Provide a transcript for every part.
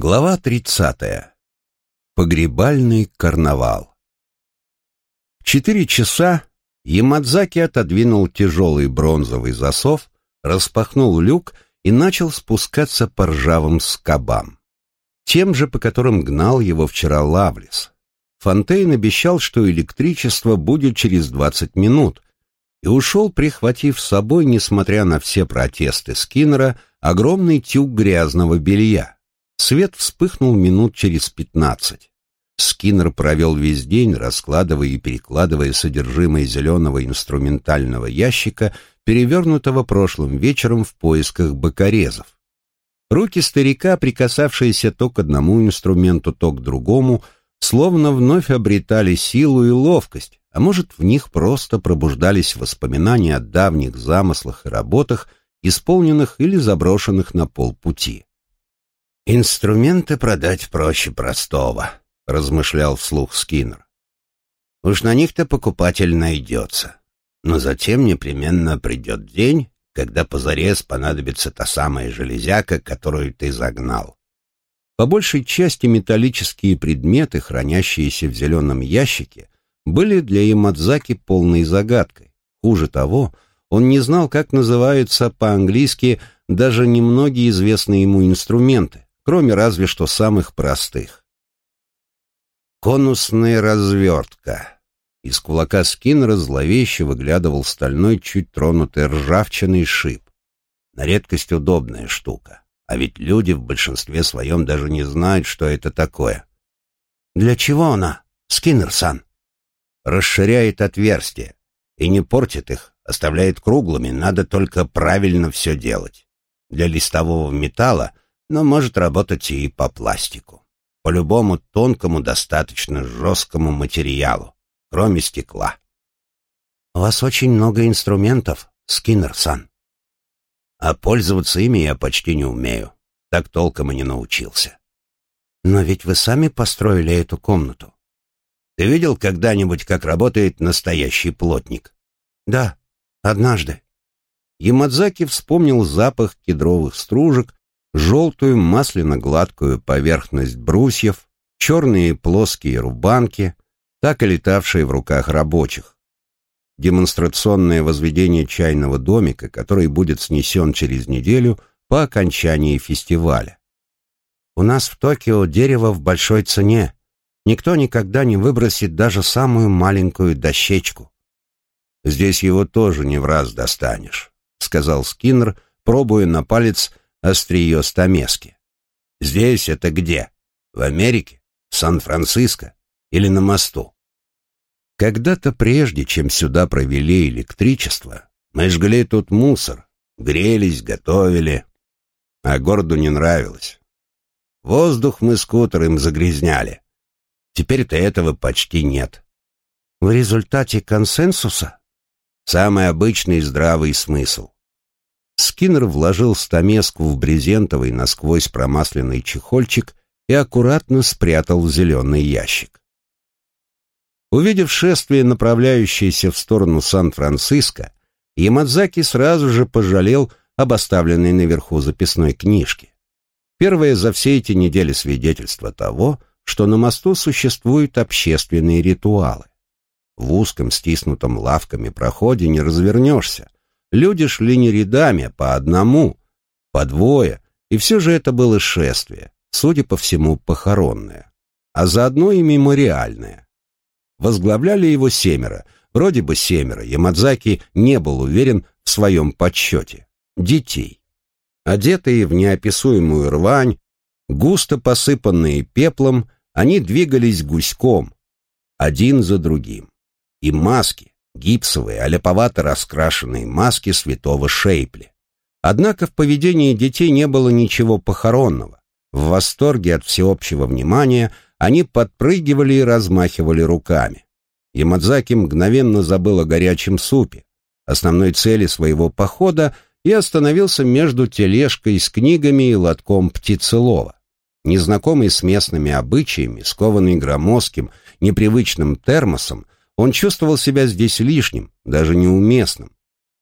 Глава 30. Погребальный карнавал. В четыре часа Ямадзаки отодвинул тяжелый бронзовый засов, распахнул люк и начал спускаться по ржавым скобам. Тем же, по которым гнал его вчера Лавлис. Фонтейн обещал, что электричество будет через 20 минут, и ушел, прихватив с собой, несмотря на все протесты Скиннера, огромный тюк грязного белья. Свет вспыхнул минут через пятнадцать. Скиннер провел весь день, раскладывая и перекладывая содержимое зеленого инструментального ящика, перевернутого прошлым вечером в поисках бокорезов. Руки старика, прикасавшиеся то к одному инструменту, то к другому, словно вновь обретали силу и ловкость, а может, в них просто пробуждались воспоминания о давних замыслах и работах, исполненных или заброшенных на полпути. «Инструменты продать проще простого», — размышлял вслух Скиннер. «Уж на них-то покупатель найдется. Но затем непременно придет день, когда позарез понадобится та самая железяка, которую ты загнал. По большей части металлические предметы, хранящиеся в зеленом ящике, были для Ямадзаки полной загадкой. Хуже того, он не знал, как называются по-английски даже немногие известные ему инструменты, кроме разве что самых простых. Конусная развертка. Из кулака Скиннера зловеще выглядывал стальной, чуть тронутый ржавчиной шип. На редкость удобная штука. А ведь люди в большинстве своем даже не знают, что это такое. «Для чего она, Скиннер-сан?» «Расширяет отверстия и не портит их, оставляет круглыми, надо только правильно все делать. Для листового металла — но может работать и по пластику. По любому тонкому, достаточно жесткому материалу, кроме стекла. У вас очень много инструментов, Скиннер-сан. А пользоваться ими я почти не умею. Так толком и не научился. Но ведь вы сами построили эту комнату. Ты видел когда-нибудь, как работает настоящий плотник? Да, однажды. Ямадзаки вспомнил запах кедровых стружек, желтую масляно-гладкую поверхность брусьев, черные плоские рубанки, так и летавшие в руках рабочих. Демонстрационное возведение чайного домика, который будет снесен через неделю по окончании фестиваля. У нас в Токио дерево в большой цене. Никто никогда не выбросит даже самую маленькую дощечку. Здесь его тоже не в раз достанешь, сказал Скиннер, пробуя на палец острие стамески. Здесь это где? В Америке? В Сан-Франциско? Или на мосту? Когда-то прежде, чем сюда провели электричество, мы жгли тут мусор, грелись, готовили, а городу не нравилось. Воздух мы скутером загрязняли. Теперь-то этого почти нет. В результате консенсуса самый обычный здравый смысл. Скиннер вложил стамеску в брезентовый насквозь промасленный чехольчик и аккуратно спрятал в зеленый ящик. Увидев шествие, направляющееся в сторону Сан-Франциско, Ямадзаки сразу же пожалел об оставленной наверху записной книжке. Первое за все эти недели свидетельство того, что на мосту существуют общественные ритуалы. В узком, стиснутом лавками проходе не развернешься, Люди шли не рядами, по одному, по двое, и все же это было шествие, судя по всему, похоронное, а заодно и мемориальное. Возглавляли его семеро, вроде бы семеро, Ямадзаки не был уверен в своем подсчете. Детей. Одетые в неописуемую рвань, густо посыпанные пеплом, они двигались гуськом, один за другим. И маски, гипсовые, аляповато раскрашенные маски святого Шейпли. Однако в поведении детей не было ничего похоронного. В восторге от всеобщего внимания они подпрыгивали и размахивали руками. Ямадзаки мгновенно забыл о горячем супе, основной цели своего похода, и остановился между тележкой с книгами и лотком птицелова. Незнакомый с местными обычаями, скованный громоздким, непривычным термосом, он чувствовал себя здесь лишним, даже неуместным.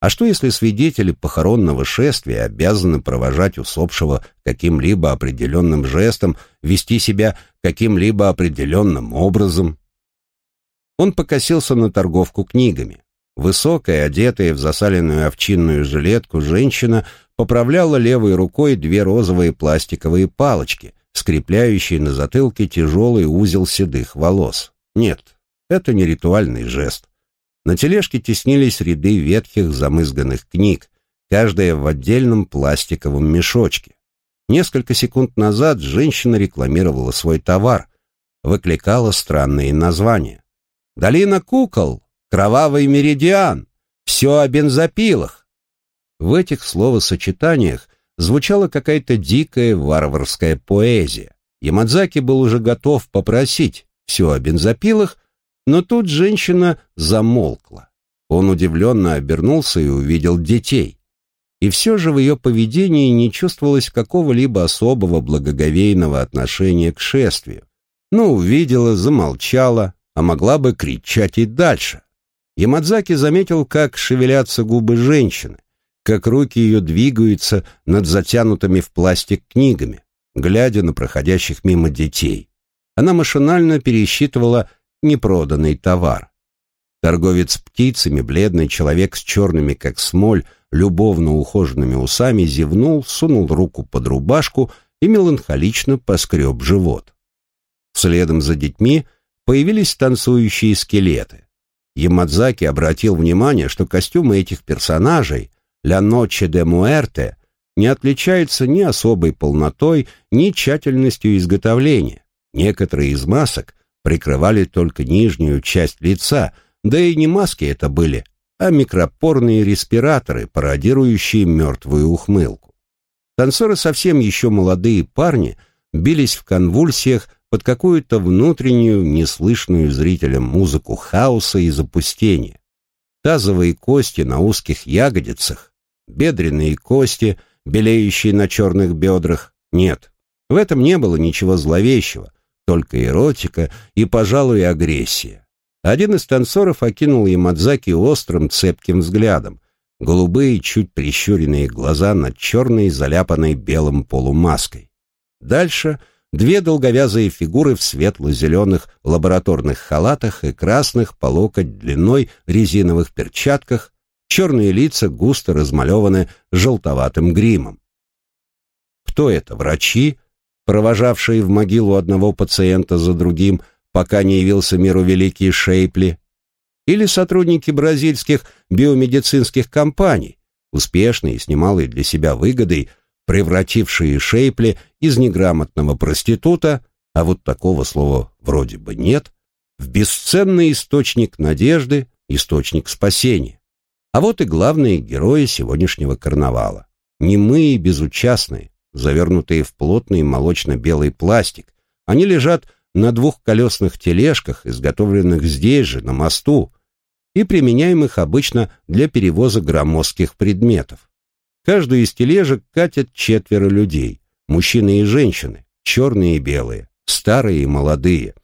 А что если свидетели похоронного шествия обязаны провожать усопшего каким-либо определенным жестом, вести себя каким-либо определенным образом? Он покосился на торговку книгами. Высокая, одетая в засаленную овчинную жилетку, женщина поправляла левой рукой две розовые пластиковые палочки, скрепляющие на затылке тяжелый узел седых волос. Нет, это не ритуальный жест. На тележке теснились ряды ветхих замызганных книг, каждая в отдельном пластиковом мешочке. Несколько секунд назад женщина рекламировала свой товар, выкликала странные названия. «Долина кукол», «Кровавый меридиан», «Все о бензопилах». В этих словосочетаниях звучала какая-то дикая варварская поэзия. Ямадзаки был уже готов попросить «Все о бензопилах», но тут женщина замолкла. Он удивленно обернулся и увидел детей. И все же в ее поведении не чувствовалось какого-либо особого благоговейного отношения к шествию. Ну, увидела, замолчала, а могла бы кричать и дальше. Ямадзаки заметил, как шевелятся губы женщины, как руки ее двигаются над затянутыми в пластик книгами, глядя на проходящих мимо детей. Она машинально пересчитывала непроданный товар. Торговец птицами, бледный человек с черными, как смоль, любовно ухоженными усами, зевнул, сунул руку под рубашку и меланхолично поскреб живот. Следом за детьми появились танцующие скелеты. Ямадзаки обратил внимание, что костюмы этих персонажей «Ля Ноче де Муэрте» не отличаются ни особой полнотой, ни тщательностью изготовления. Некоторые из масок прикрывали только нижнюю часть лица, да и не маски это были, а микропорные респираторы, пародирующие мертвую ухмылку. Танцоры совсем еще молодые парни бились в конвульсиях под какую-то внутреннюю, неслышную зрителям музыку хаоса и запустения. Тазовые кости на узких ягодицах, бедренные кости, белеющие на черных бедрах. Нет, в этом не было ничего зловещего, только эротика и, пожалуй, агрессия. Один из танцоров окинул Ямадзаки острым, цепким взглядом. Голубые, чуть прищуренные глаза над черной, заляпанной белым полумаской. Дальше две долговязые фигуры в светло-зеленых лабораторных халатах и красных по локоть длиной резиновых перчатках, черные лица густо размалеваны желтоватым гримом. Кто это, врачи, провожавшие в могилу одного пациента за другим, пока не явился миру великий Шейпли, или сотрудники бразильских биомедицинских компаний, успешные с немалой для себя выгодой, превратившие Шейпли из неграмотного проститута, а вот такого слова вроде бы нет, в бесценный источник надежды, источник спасения. А вот и главные герои сегодняшнего карнавала. Немые и безучастные, завернутые в плотный молочно-белый пластик. Они лежат на двухколесных тележках, изготовленных здесь же, на мосту, и применяемых обычно для перевоза громоздких предметов. Каждую из тележек катят четверо людей, мужчины и женщины, черные и белые, старые и молодые.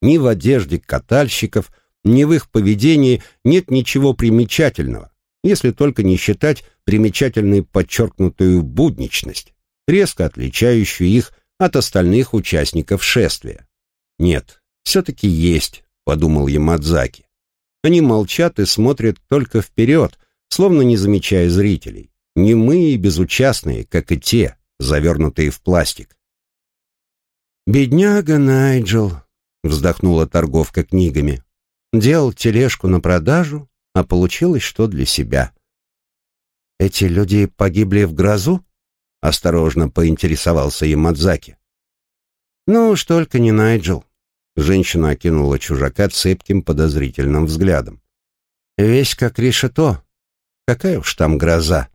Ни в одежде катальщиков, ни в их поведении нет ничего примечательного, если только не считать примечательной подчеркнутую будничность, резко отличающую их от остальных участников шествия. «Нет, все-таки есть», — подумал Ямадзаки. Они молчат и смотрят только вперед, словно не замечая зрителей, немые и безучастные, как и те, завернутые в пластик. «Бедняга Найджел», — вздохнула торговка книгами, — «делал тележку на продажу, а получилось что для себя. «Эти люди погибли в грозу?» — осторожно поинтересовался Ямадзаки. «Ну уж только не Найджел», — женщина окинула чужака цепким подозрительным взглядом. «Весь как решето. Какая уж там гроза».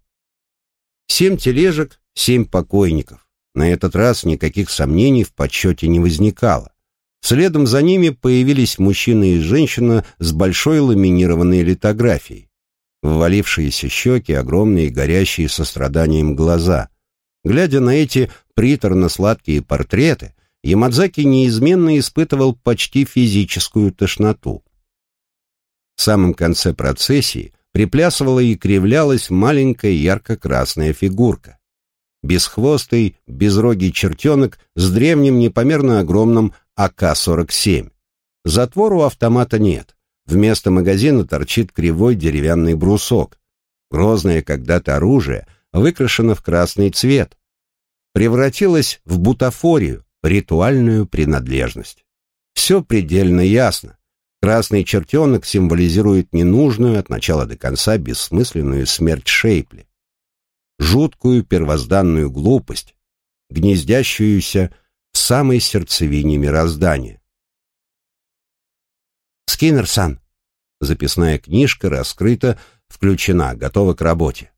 Семь тележек, семь покойников. На этот раз никаких сомнений в подсчете не возникало. Следом за ними появились мужчина и женщина с большой ламинированной литографией ввалившиеся щеки, огромные, горящие состраданием глаза. Глядя на эти приторно-сладкие портреты, Ямадзаки неизменно испытывал почти физическую тошноту. В самом конце процессии, приплясывала и кривлялась маленькая ярко-красная фигурка. Бесхвостый, безрогий чертенок с древним непомерно огромным АК-47. Затвор у автомата нет. Вместо магазина торчит кривой деревянный брусок. Грозное когда-то оружие выкрашено в красный цвет. Превратилось в бутафорию, ритуальную принадлежность. Все предельно ясно. Красный чертенок символизирует ненужную от начала до конца бессмысленную смерть Шейпли. Жуткую первозданную глупость, гнездящуюся в самой сердцевине мироздания. «Скиннер-сан!» Записная книжка раскрыта, включена, готова к работе.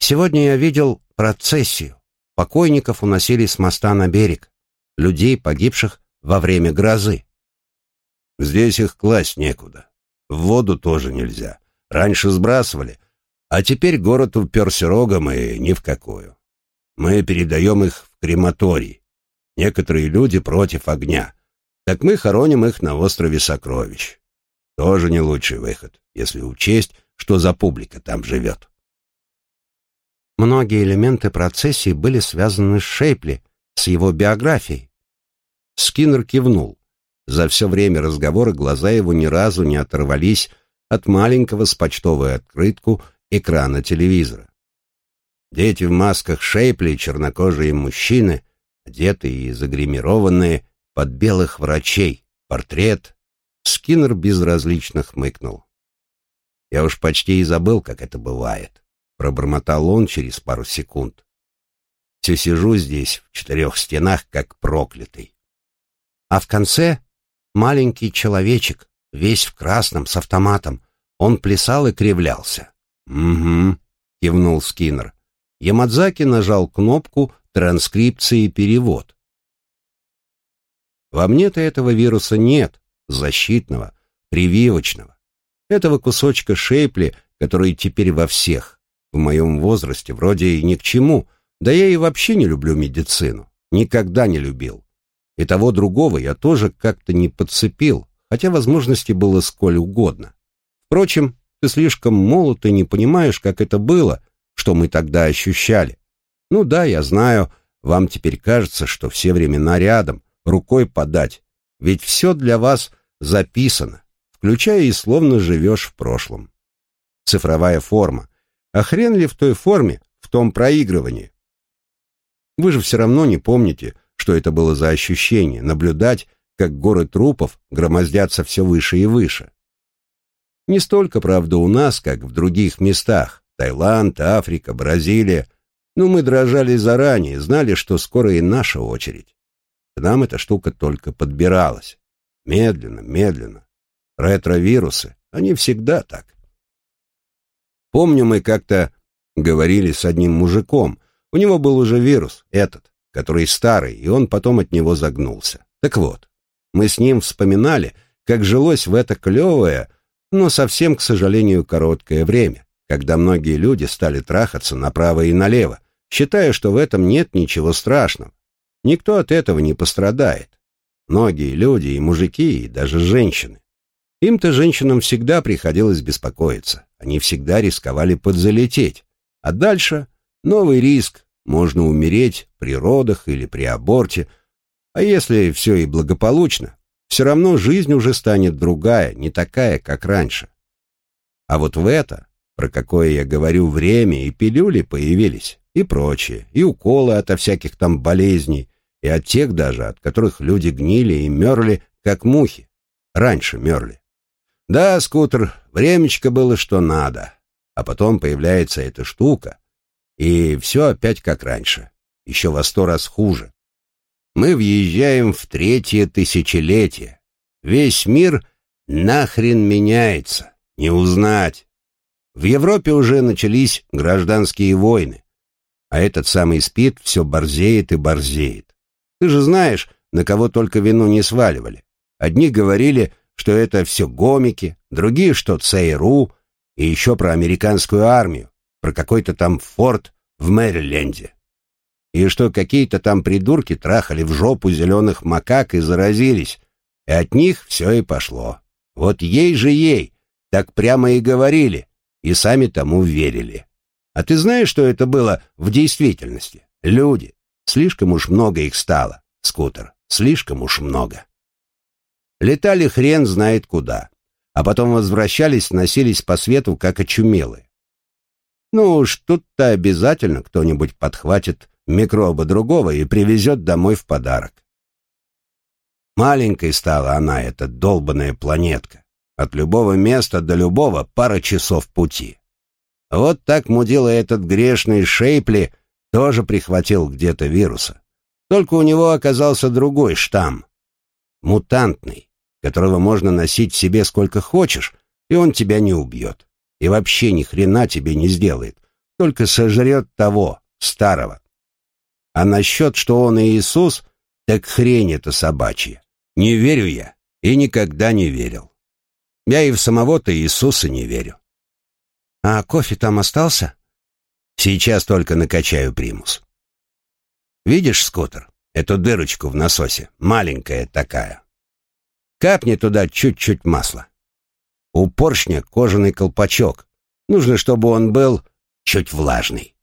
«Сегодня я видел процессию. Покойников уносили с моста на берег. Людей, погибших во время грозы. Здесь их класть некуда. В воду тоже нельзя. Раньше сбрасывали, а теперь город уперся рогом и ни в какую. Мы передаем их в крематорий. Некоторые люди против огня. Так мы хороним их на острове Сокровищ. Тоже не лучший выход, если учесть, что за публика там живет. Многие элементы процессии были связаны с Шейпли, с его биографией. Скиннер кивнул. За все время разговора глаза его ни разу не оторвались от маленького с почтовой открытку экрана телевизора. Дети в масках Шейпли, чернокожие мужчины, одетые и загримированные под белых врачей, портрет. Скиннер безразлично хмыкнул. Я уж почти и забыл, как это бывает. Пробормотал он через пару секунд. Все сижу здесь, в четырех стенах, как проклятый. А в конце маленький человечек, весь в красном, с автоматом. Он плясал и кривлялся. «Угу», — кивнул Скиннер. Ямадзаки нажал кнопку «Транскрипция и перевод». Во мне-то этого вируса нет, защитного, прививочного. Этого кусочка шейпли, который теперь во всех. В моем возрасте вроде и ни к чему, да я и вообще не люблю медицину. Никогда не любил. И того другого я тоже как-то не подцепил, хотя возможности было сколь угодно. Впрочем, ты слишком молод и не понимаешь, как это было, что мы тогда ощущали. Ну да, я знаю, вам теперь кажется, что все времена рядом, рукой подать, ведь все для вас записано, включая и словно живешь в прошлом. Цифровая форма. А хрен ли в той форме, в том проигрывании? Вы же все равно не помните, что это было за ощущение, наблюдать, как горы трупов громоздятся все выше и выше. Не столько, правда, у нас, как в других местах. Таиланд, Африка, Бразилия. Но мы дрожали заранее, знали, что скоро и наша очередь. К нам эта штука только подбиралась. Медленно, медленно. Ретровирусы, они всегда так. Помню, мы как-то говорили с одним мужиком. У него был уже вирус, этот который старый, и он потом от него загнулся. Так вот, мы с ним вспоминали, как жилось в это клевое, но совсем, к сожалению, короткое время, когда многие люди стали трахаться направо и налево, считая, что в этом нет ничего страшного. Никто от этого не пострадает. Многие люди, и мужики, и даже женщины. Им-то, женщинам, всегда приходилось беспокоиться. Они всегда рисковали подзалететь. А дальше новый риск, можно умереть при родах или при аборте. А если все и благополучно, все равно жизнь уже станет другая, не такая, как раньше. А вот в это, про какое я говорю время, и пилюли появились, и прочее, и уколы ото всяких там болезней, и от тех даже, от которых люди гнили и мерли, как мухи. Раньше мерли. Да, скутер, времечко было что надо. А потом появляется эта штука, и все опять как раньше, еще во сто раз хуже. Мы въезжаем в третье тысячелетие. Весь мир нахрен меняется, не узнать. В Европе уже начались гражданские войны, а этот самый спит все борзеет и борзеет. Ты же знаешь, на кого только вину не сваливали. Одни говорили, что это все гомики, другие, что ЦРУ, и еще про американскую армию про какой-то там форт в Мэриленде. И что какие-то там придурки трахали в жопу зеленых макак и заразились, и от них все и пошло. Вот ей же ей, так прямо и говорили. и сами тому верили. А ты знаешь, что это было в действительности? Люди. Слишком уж много их стало, скутер. Слишком уж много. Летали хрен знает куда. А потом возвращались, носились по свету, как очумелые. Ну уж тут-то обязательно кто-нибудь подхватит микроба другого и привезет домой в подарок. Маленькой стала она, эта долбаная планетка. От любого места до любого пара часов пути. Вот так мудила этот грешный Шейпли тоже прихватил где-то вируса. Только у него оказался другой штамм. Мутантный, которого можно носить себе сколько хочешь, и он тебя не убьет. И вообще ни хрена тебе не сделает, только сожрет того, старого. А насчет, что он Иисус, так хрень это собачья. Не верю я и никогда не верил. Я и в самого-то Иисуса не верю. А кофе там остался? Сейчас только накачаю примус. Видишь, Скоттер, эту дырочку в насосе, маленькая такая. Капни туда чуть-чуть масла. У поршня кожаный колпачок. Нужно, чтобы он был чуть влажный.